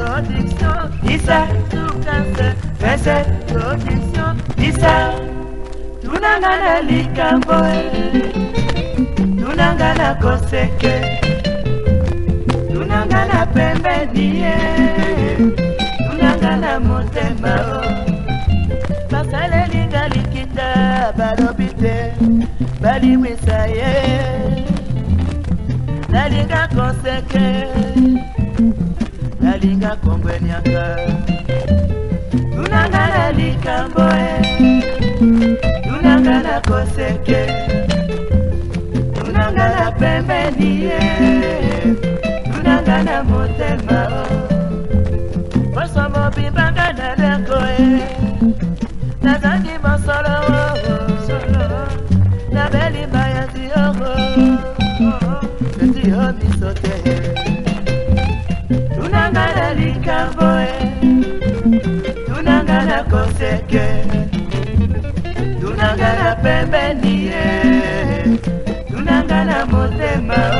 production Issa Tukanse Fese production Issa Tunanga na likambo e. Tunanga na koseke Tunanga na pembe nie Tunanga na motema Basale linga likita balobite Balimwisa ye Nalinga koseke Nalinga koseke nalinga kongweniaka tunanga na likambo e tunanga na koseke tunanga na pembeni ye tunanga na motema o seke tunanga na pembeni ye tunanga na motema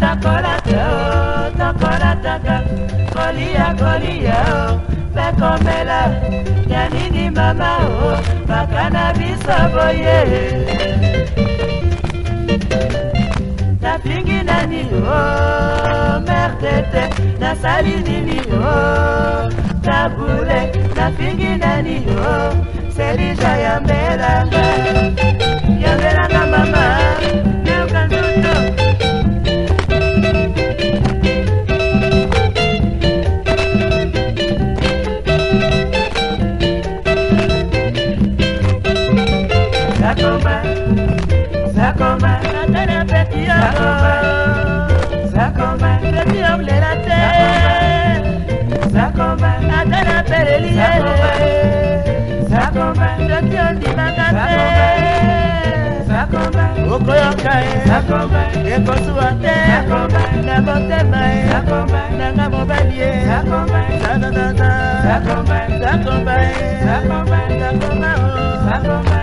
takolata o takolataka kolia kolia o mpe komela ya nini mama o bakana biso boye napingi nani o mer tete nasali nini o tabule napingi nani o selija yambelanga yambelanga mama zakoma natana peti yakoma zakoma peti yolela te zakoma natana peleli ye zakoma soki ondimaka te zakoma okoyoka ye zakoma ekosuwa te zakoma na motema ye zakoma nanga mobali ye zakoma zananana zakoma zakoma ye zakoma zakoma o zakoma